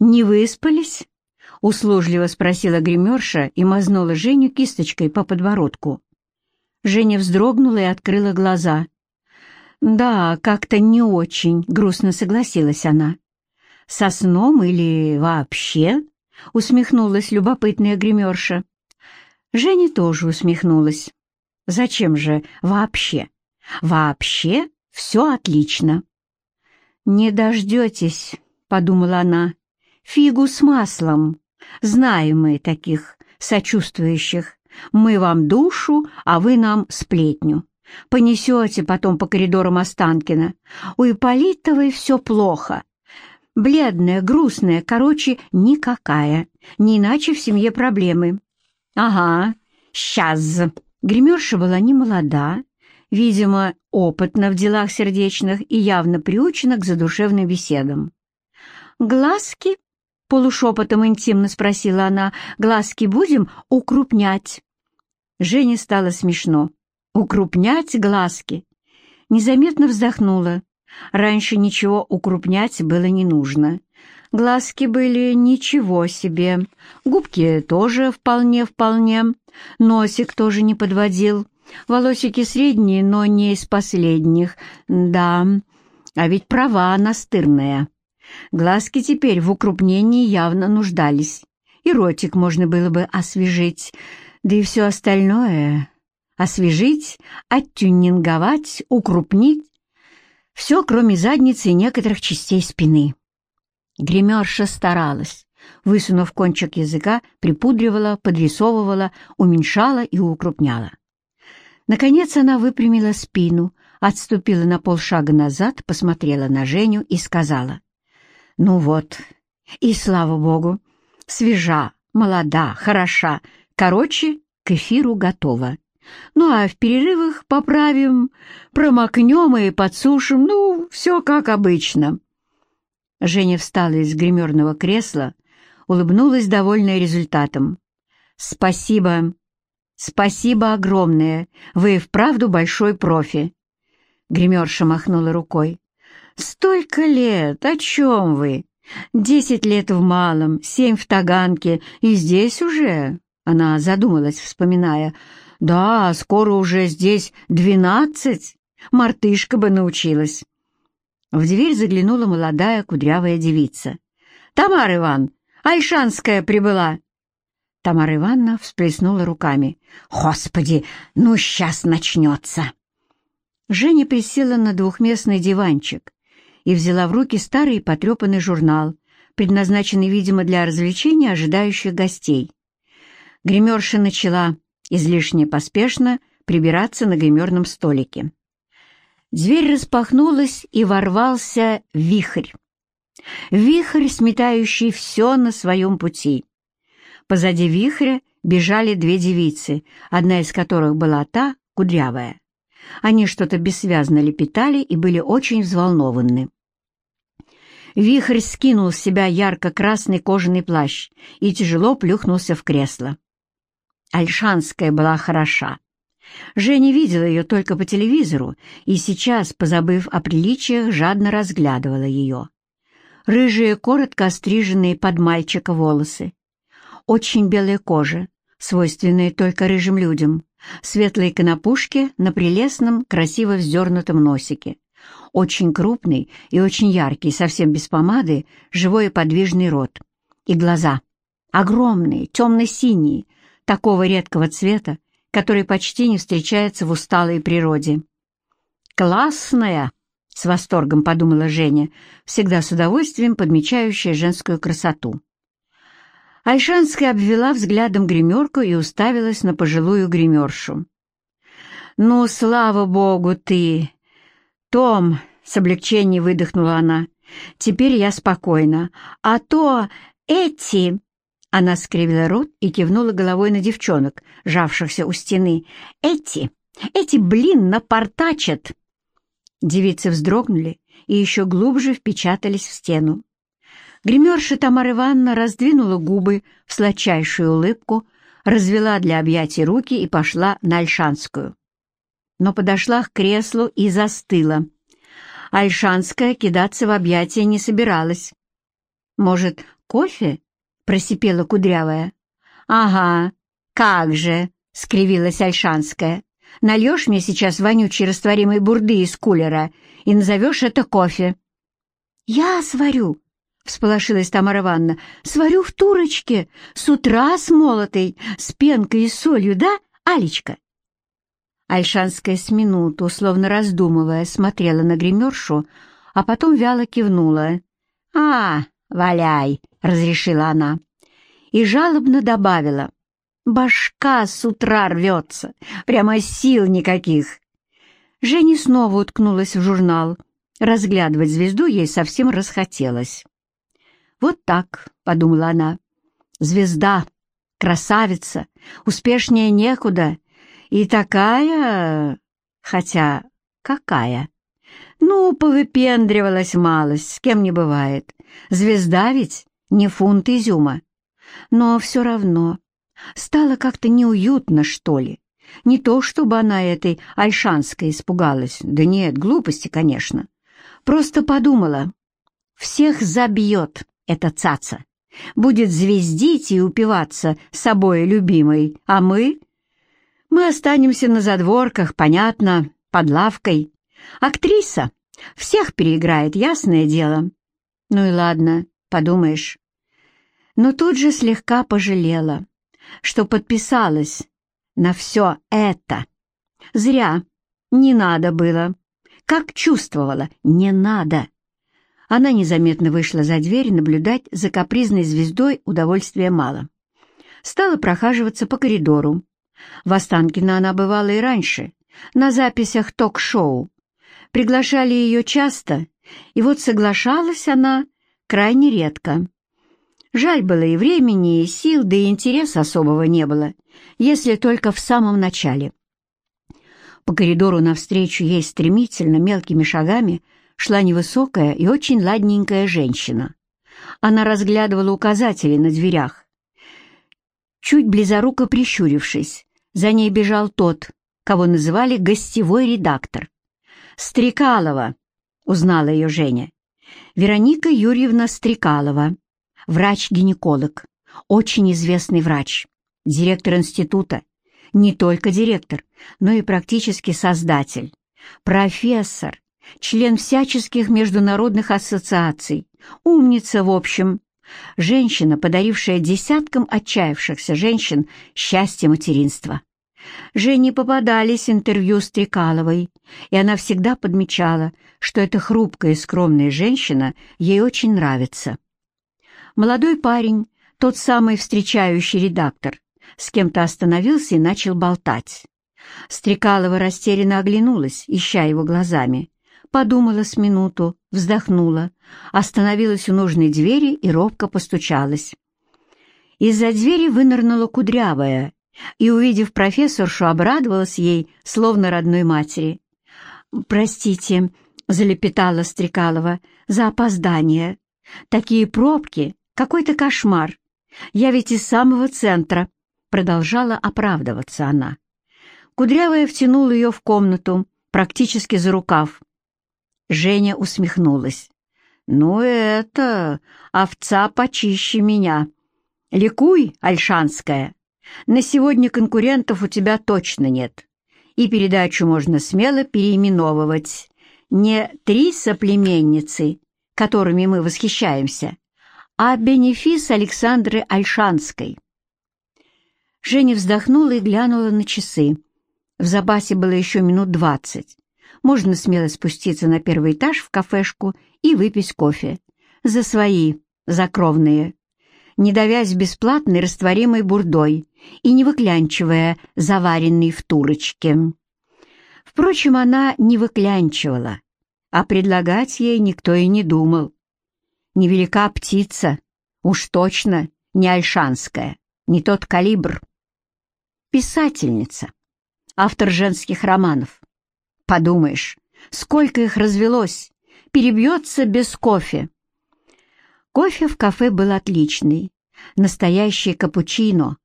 «Не выспались?» — услужливо спросила гримерша и мазнула Женю кисточкой по подбородку. Женя вздрогнула и открыла глаза. «Да, как-то не очень», — грустно согласилась она. «Со сном или вообще?» — усмехнулась любопытная гримерша. Женя тоже усмехнулась. «Зачем же вообще? Вообще все отлично». «Не дождетесь», — подумала она. «Фигу с маслом. Знаем мы таких сочувствующих. Мы вам душу, а вы нам сплетню. Понесете потом по коридорам Останкина. У Ипполитовой все плохо. Бледная, грустная, короче, никакая. Не иначе в семье проблемы. Ага, сейчас. Гримерша была не молода, видимо, опытна в делах сердечных и явно приучена к задушевным беседам. «Глазки?» — полушепотом интимно спросила она. «Глазки будем укрупнять?» Жене стало смешно. «Укрупнять глазки?» Незаметно вздохнула. Раньше ничего укрупнять было не нужно. Глазки были ничего себе, губки тоже вполне-вполне, носик тоже не подводил, волосики средние, но не из последних, да, а ведь права настырная. Глазки теперь в укрупнении явно нуждались, и ротик можно было бы освежить, да и все остальное — освежить, оттюнинговать, укрупнить, все, кроме задницы и некоторых частей спины. Гримерша старалась, высунув кончик языка, припудривала, подрисовывала, уменьшала и укрупняла. Наконец она выпрямила спину, отступила на полшага назад, посмотрела на Женю и сказала, «Ну вот, и слава богу, свежа, молода, хороша, короче, к эфиру готова». Ну а в перерывах поправим, промокнем и подсушим, ну, все как обычно». Женя встала из гримерного кресла, улыбнулась, довольная результатом. «Спасибо, спасибо огромное, вы вправду большой профи». Гримерша махнула рукой. «Столько лет, о чем вы? Десять лет в малом, семь в Таганке, и здесь уже...» Она задумалась, вспоминая. «Да, скоро уже здесь двенадцать. Мартышка бы научилась». В дверь заглянула молодая кудрявая девица. «Тамара Иван, Альшанская прибыла!» Тамара Ивановна всплеснула руками. «Господи, ну сейчас начнется!» Женя присела на двухместный диванчик и взяла в руки старый потрепанный журнал, предназначенный, видимо, для развлечения ожидающих гостей. Гримерша начала излишне поспешно прибираться на гримерном столике. Дверь распахнулась, и ворвался вихрь. Вихрь, сметающий все на своем пути. Позади вихря бежали две девицы, одна из которых была та, кудрявая. Они что-то бессвязно лепетали и были очень взволнованы. Вихрь скинул с себя ярко-красный кожаный плащ и тяжело плюхнулся в кресло. Альшанская была хороша. Женя видела ее только по телевизору и сейчас, позабыв о приличиях, жадно разглядывала ее. Рыжие, коротко остриженные под мальчика волосы. Очень белая кожа, свойственная только рыжим людям. Светлые конопушки на прелестном, красиво вздернутом носике. Очень крупный и очень яркий, совсем без помады, живой и подвижный рот. И глаза. Огромные, темно-синие, такого редкого цвета, который почти не встречается в усталой природе. «Классная!» — с восторгом подумала Женя, всегда с удовольствием подмечающая женскую красоту. Айшанская обвела взглядом гримерку и уставилась на пожилую гримершу. «Ну, слава богу, ты!» «Том!» — с облегчением выдохнула она. «Теперь я спокойна. А то эти...» Она скривила рот и кивнула головой на девчонок, жавшихся у стены. «Эти! Эти, блин, напортачат!» Девицы вздрогнули и еще глубже впечатались в стену. Гримерша Тамара Ивановна раздвинула губы в сладчайшую улыбку, развела для объятий руки и пошла на Альшанскую. Но подошла к креслу и застыла. Альшанская кидаться в объятия не собиралась. Может, кофе?» — просипела Кудрявая. «Ага, как же!» — скривилась Альшанская. «Нальешь мне сейчас вонючей растворимой бурды из кулера и назовешь это кофе». «Я сварю», — всполошилась Тамара Ивановна. «Сварю в турочке, с утра с молотой, с пенкой и солью, да, Алечка?» Альшанская с минуту, словно раздумывая, смотрела на гримершу, а потом вяло кивнула. «А, валяй!» — разрешила она. И жалобно добавила. «Башка с утра рвется, прямо сил никаких!» Женя снова уткнулась в журнал. Разглядывать звезду ей совсем расхотелось. «Вот так», — подумала она, — «звезда, красавица, успешнее некуда, и такая... Хотя какая? Ну, повыпендривалась малость, с кем не бывает. Звезда ведь не фунт изюма. Но все равно стало как-то неуютно, что ли. Не то, чтобы она этой Альшанской испугалась. Да нет, глупости, конечно. Просто подумала, всех забьет эта цаца. Будет звездить и упиваться собой любимой, а мы мы останемся на задворках, понятно, под лавкой. Актриса всех переиграет, ясное дело. Ну и ладно, подумаешь. Но тут же слегка пожалела, что подписалась на все это. Зря, не надо было. Как чувствовала, не надо. Она незаметно вышла за дверь, наблюдать за капризной звездой удовольствия мало. Стала прохаживаться по коридору, в Останкино она бывала и раньше, на записях ток-шоу. Приглашали ее часто, и вот соглашалась она крайне редко. Жаль было и времени, и сил, да и интереса особого не было, если только в самом начале. По коридору навстречу ей стремительно, мелкими шагами, шла невысокая и очень ладненькая женщина. Она разглядывала указатели на дверях, чуть близоруко прищурившись, за ней бежал тот, кого называли гостевой редактор. «Стрекалова», — узнала ее Женя. Вероника Юрьевна Стрекалова, врач-гинеколог, очень известный врач, директор института, не только директор, но и практически создатель, профессор, член всяческих международных ассоциаций, умница в общем, женщина, подарившая десяткам отчаявшихся женщин счастье материнства. Жене попадались интервью с Трекаловой, и она всегда подмечала, что эта хрупкая и скромная женщина ей очень нравится. Молодой парень, тот самый встречающий редактор, с кем-то остановился и начал болтать. Стрекалова растерянно оглянулась, ища его глазами. Подумала с минуту, вздохнула, остановилась у нужной двери и робко постучалась. Из-за двери вынырнула кудрявая и, увидев профессоршу, обрадовалась ей, словно родной матери. «Простите», — залепетала Стрекалова, — «за опоздание. Такие пробки, какой-то кошмар. Я ведь из самого центра», — продолжала оправдываться она. Кудрявая втянула ее в комнату, практически за рукав. Женя усмехнулась. «Ну это овца почище меня. Ликуй, Альшанская!» На сегодня конкурентов у тебя точно нет, и передачу можно смело переименовывать. Не три соплеменницы, которыми мы восхищаемся, а бенефис Александры Альшанской. Женя вздохнула и глянула на часы. В запасе было еще минут двадцать. Можно смело спуститься на первый этаж в кафешку и выпить кофе. За свои, за кровные не давясь бесплатной растворимой бурдой и не выклянчивая заваренный в турочке. Впрочем, она не выклянчивала, а предлагать ей никто и не думал. Невелика птица, уж точно не альшанская, не тот калибр. Писательница, автор женских романов. Подумаешь, сколько их развелось, перебьется без кофе. Кофе в кафе был отличный, настоящий капучино,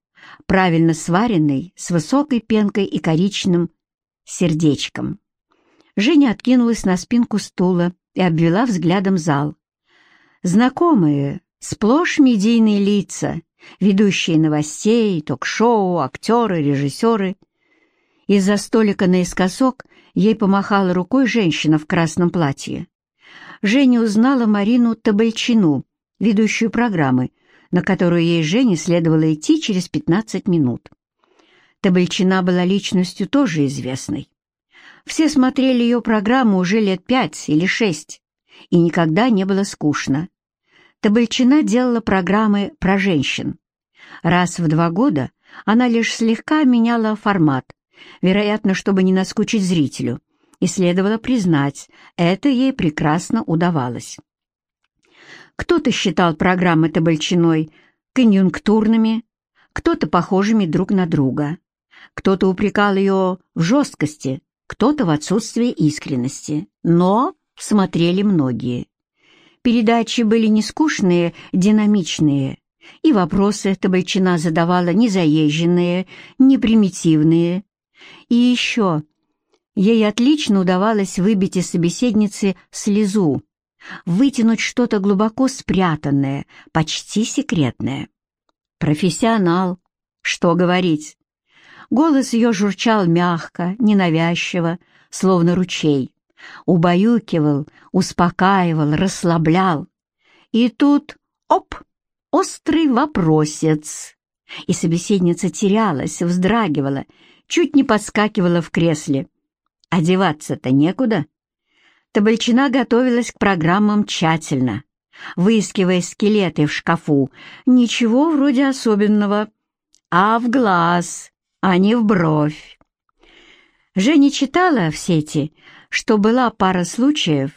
правильно сваренный, с высокой пенкой и коричным сердечком. Женя откинулась на спинку стула и обвела взглядом зал. Знакомые, Сплошь медийные лица, ведущие новостей, ток-шоу, актеры, режиссеры. Из-за столика наискосок ей помахала рукой женщина в красном платье. Женя узнала Марину Табальчину, ведущую программы, на которую ей Жене следовало идти через 15 минут. Табальчина была личностью тоже известной. Все смотрели ее программу уже лет пять или шесть, и никогда не было скучно. Табальчина делала программы про женщин. Раз в два года она лишь слегка меняла формат, вероятно, чтобы не наскучить зрителю, и следовало признать, это ей прекрасно удавалось. Кто-то считал программы Табальчиной конъюнктурными, кто-то похожими друг на друга. Кто-то упрекал ее в жесткости, кто-то в отсутствии искренности. Но смотрели многие. Передачи были не скучные, динамичные, и вопросы Табальчина задавала не заезженные, не примитивные. И еще ей отлично удавалось выбить из собеседницы слезу, вытянуть что-то глубоко спрятанное, почти секретное. Профессионал, что говорить. Голос ее журчал мягко, ненавязчиво, словно ручей убаюкивал, успокаивал, расслаблял. И тут, оп, острый вопросец. И собеседница терялась, вздрагивала, чуть не подскакивала в кресле. Одеваться-то некуда. Табальчина готовилась к программам тщательно, выискивая скелеты в шкафу. Ничего вроде особенного. А в глаз, а не в бровь. Женя читала в сети что была пара случаев,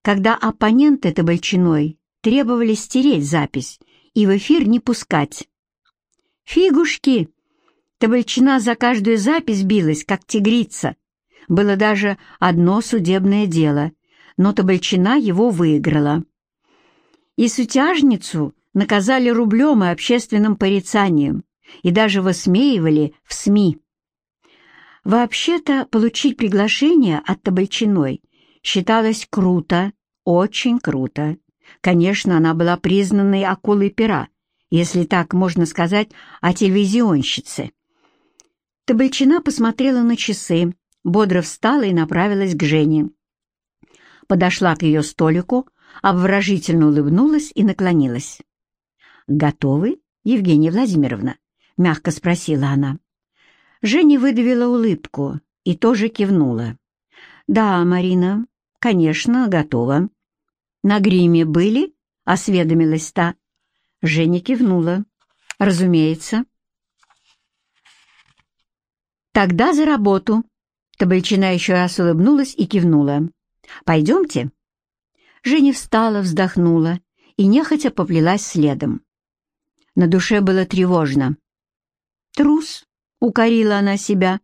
когда оппоненты Табальчиной требовали стереть запись и в эфир не пускать. Фигушки! Табальчина за каждую запись билась, как тигрица. Было даже одно судебное дело, но Табальчина его выиграла. И сутяжницу наказали рублем и общественным порицанием, и даже высмеивали в СМИ. Вообще-то получить приглашение от Табальчиной считалось круто, очень круто. Конечно, она была признанной акулой пера, если так можно сказать о телевизионщице. Табальчина посмотрела на часы, бодро встала и направилась к Жене. Подошла к ее столику, обворожительно улыбнулась и наклонилась. «Готовы, Евгения Владимировна?» — мягко спросила она. Женя выдавила улыбку и тоже кивнула. «Да, Марина, конечно, готова». «На гриме были?» — осведомилась та. Женя кивнула. «Разумеется». «Тогда за работу». Табальчина еще раз улыбнулась и кивнула. «Пойдемте». Женя встала, вздохнула и нехотя поплелась следом. На душе было тревожно. «Трус», — укорила она себя.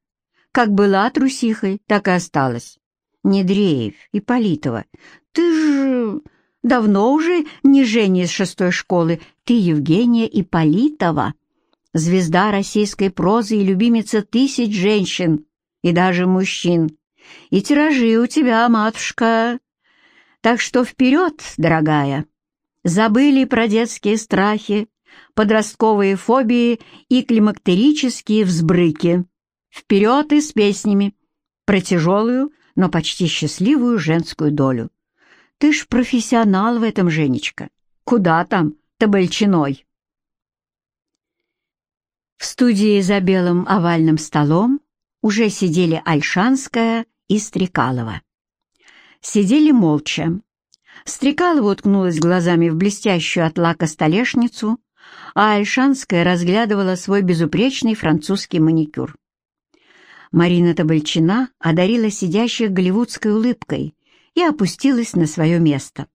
Как была трусихой, так и осталась. Не дрейф, Ипполитова, ты же давно уже не Женя из шестой школы, ты Евгения Ипполитова, звезда российской прозы и любимица тысяч женщин и даже мужчин. И тиражи у тебя, матушка. Так что вперед, дорогая. Забыли про детские страхи, подростковые фобии и климактерические взбрыки. Вперед и с песнями. Про тяжелую, но почти счастливую женскую долю. Ты ж профессионал в этом, Женечка. Куда там, табальчиной? В студии за белым овальным столом уже сидели Альшанская и Стрекалова. Сидели молча. Стрекалова уткнулась глазами в блестящую от лака столешницу, а Альшанская разглядывала свой безупречный французский маникюр. Марина Табальчина одарила сидящих голливудской улыбкой и опустилась на свое место.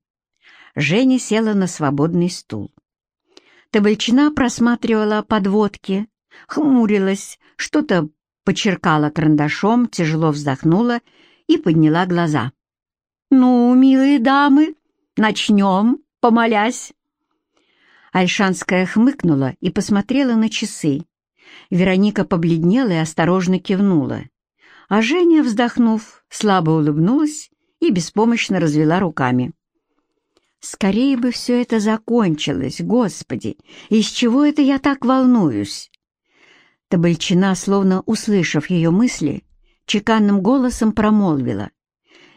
Женя села на свободный стул. Табальчина просматривала подводки, хмурилась, что-то почеркала карандашом, тяжело вздохнула и подняла глаза. «Ну, милые дамы, начнем, помолясь». Альшанская хмыкнула и посмотрела на часы. Вероника побледнела и осторожно кивнула. А Женя, вздохнув, слабо улыбнулась и беспомощно развела руками. Скорее бы все это закончилось, Господи! Из чего это я так волнуюсь? Табальчина, словно услышав ее мысли, чеканным голосом промолвила.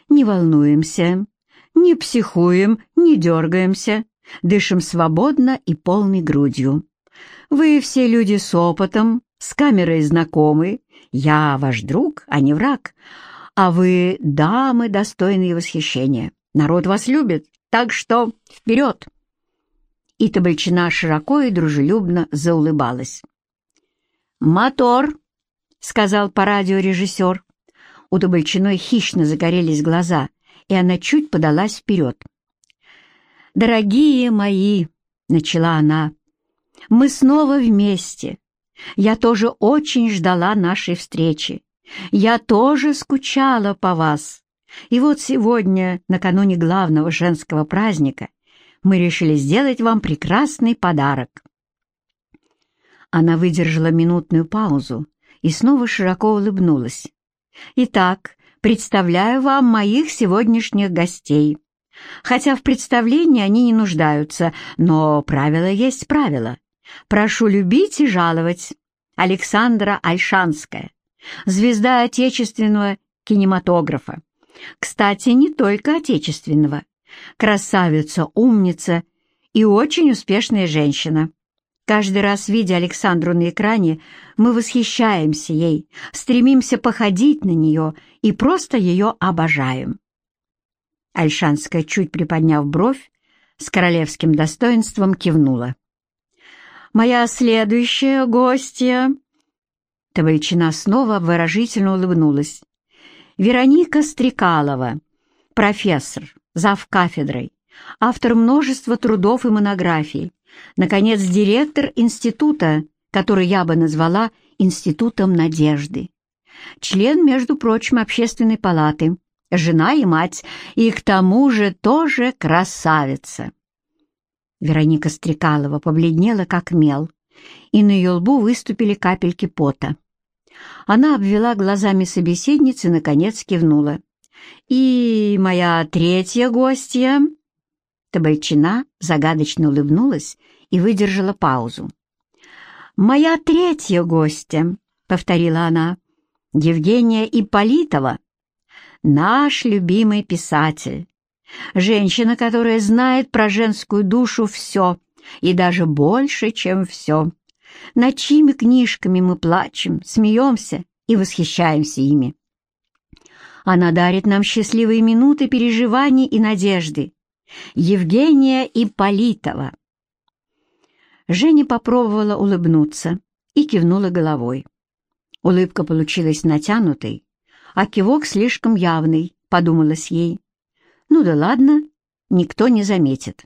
«Не волнуемся, не психуем, не дергаемся, дышим свободно и полной грудью. Вы все люди с опытом, с камерой знакомы, я ваш друг, а не враг, а вы дамы, достойные восхищения. Народ вас любит, так что вперед!» И Табальчина широко и дружелюбно заулыбалась. «Мотор!» — сказал по радио режиссер. У Табальчиной хищно загорелись глаза, и она чуть подалась вперед. «Дорогие мои!» — начала она. «Мы снова вместе. Я тоже очень ждала нашей встречи. Я тоже скучала по вас. И вот сегодня, накануне главного женского праздника, мы решили сделать вам прекрасный подарок. Она выдержала минутную паузу и снова широко улыбнулась. «Итак, представляю вам моих сегодняшних гостей. Хотя в представлении они не нуждаются, но правило есть правило. Прошу любить и жаловать. Александра Альшанская, звезда отечественного кинематографа. Кстати, не только отечественного. Красавица, умница и очень успешная женщина. Каждый раз, видя Александру на экране, мы восхищаемся ей, стремимся походить на нее и просто ее обожаем. Альшанская, чуть приподняв бровь, с королевским достоинством кивнула. «Моя следующая гостья...» Табальчина снова выражительно улыбнулась. «Вероника Стрекалова, профессор, зав. кафедрой, автор множества трудов и монографий, Наконец, директор института, который я бы назвала Институтом надежды. Член, между прочим, общественной палаты, жена и мать, и к тому же тоже красавица. Вероника Стрекалова побледнела, как мел, и на ее лбу выступили капельки пота. Она обвела глазами собеседницы и, наконец, кивнула. «И моя третья гостья...» Табальчина загадочно улыбнулась и выдержала паузу. «Моя третья гостья», — повторила она, — «Евгения Ипполитова, наш любимый писатель, женщина, которая знает про женскую душу все и даже больше, чем все. Над чьими книжками мы плачем, смеемся и восхищаемся ими. Она дарит нам счастливые минуты переживаний и надежды, Евгения Ипполитова. Женя попробовала улыбнуться и кивнула головой. Улыбка получилась натянутой, а кивок слишком явный, подумалось ей. Ну да ладно, никто не заметит.